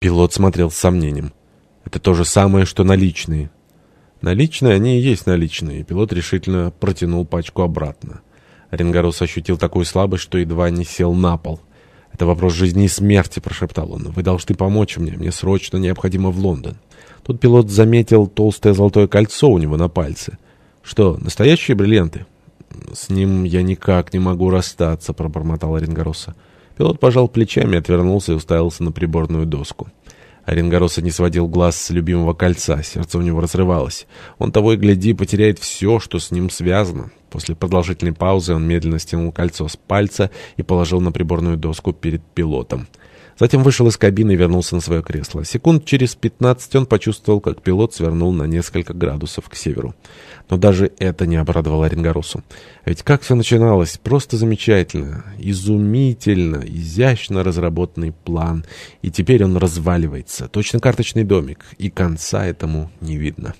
Пилот смотрел с сомнением. «Это то же самое, что наличные». «Наличные, они и есть наличные». Пилот решительно протянул пачку обратно. Ренгарус ощутил такую слабость, что едва не сел на пол. «Это вопрос жизни и смерти», — прошептал он. «Вы должны помочь мне. Мне срочно необходимо в Лондон». Тут пилот заметил толстое золотое кольцо у него на пальце. «Что, настоящие бриллианты?» «С ним я никак не могу расстаться», — пробормотал Ренгаруса. Пилот пожал плечами, отвернулся и уставился на приборную доску. Оренгороса не сводил глаз с любимого кольца, сердце у него разрывалось. Он того и гляди потеряет все, что с ним связано. После продолжительной паузы он медленно стянул кольцо с пальца и положил на приборную доску перед пилотом. Затем вышел из кабины и вернулся на свое кресло. Секунд через пятнадцать он почувствовал, как пилот свернул на несколько градусов к северу. Но даже это не обрадовало Оренгоросу. Ведь как все начиналось? Просто замечательно, изумительно, изящно разработанный план. И теперь он разваливается. Точно карточный домик. И конца этому не видно.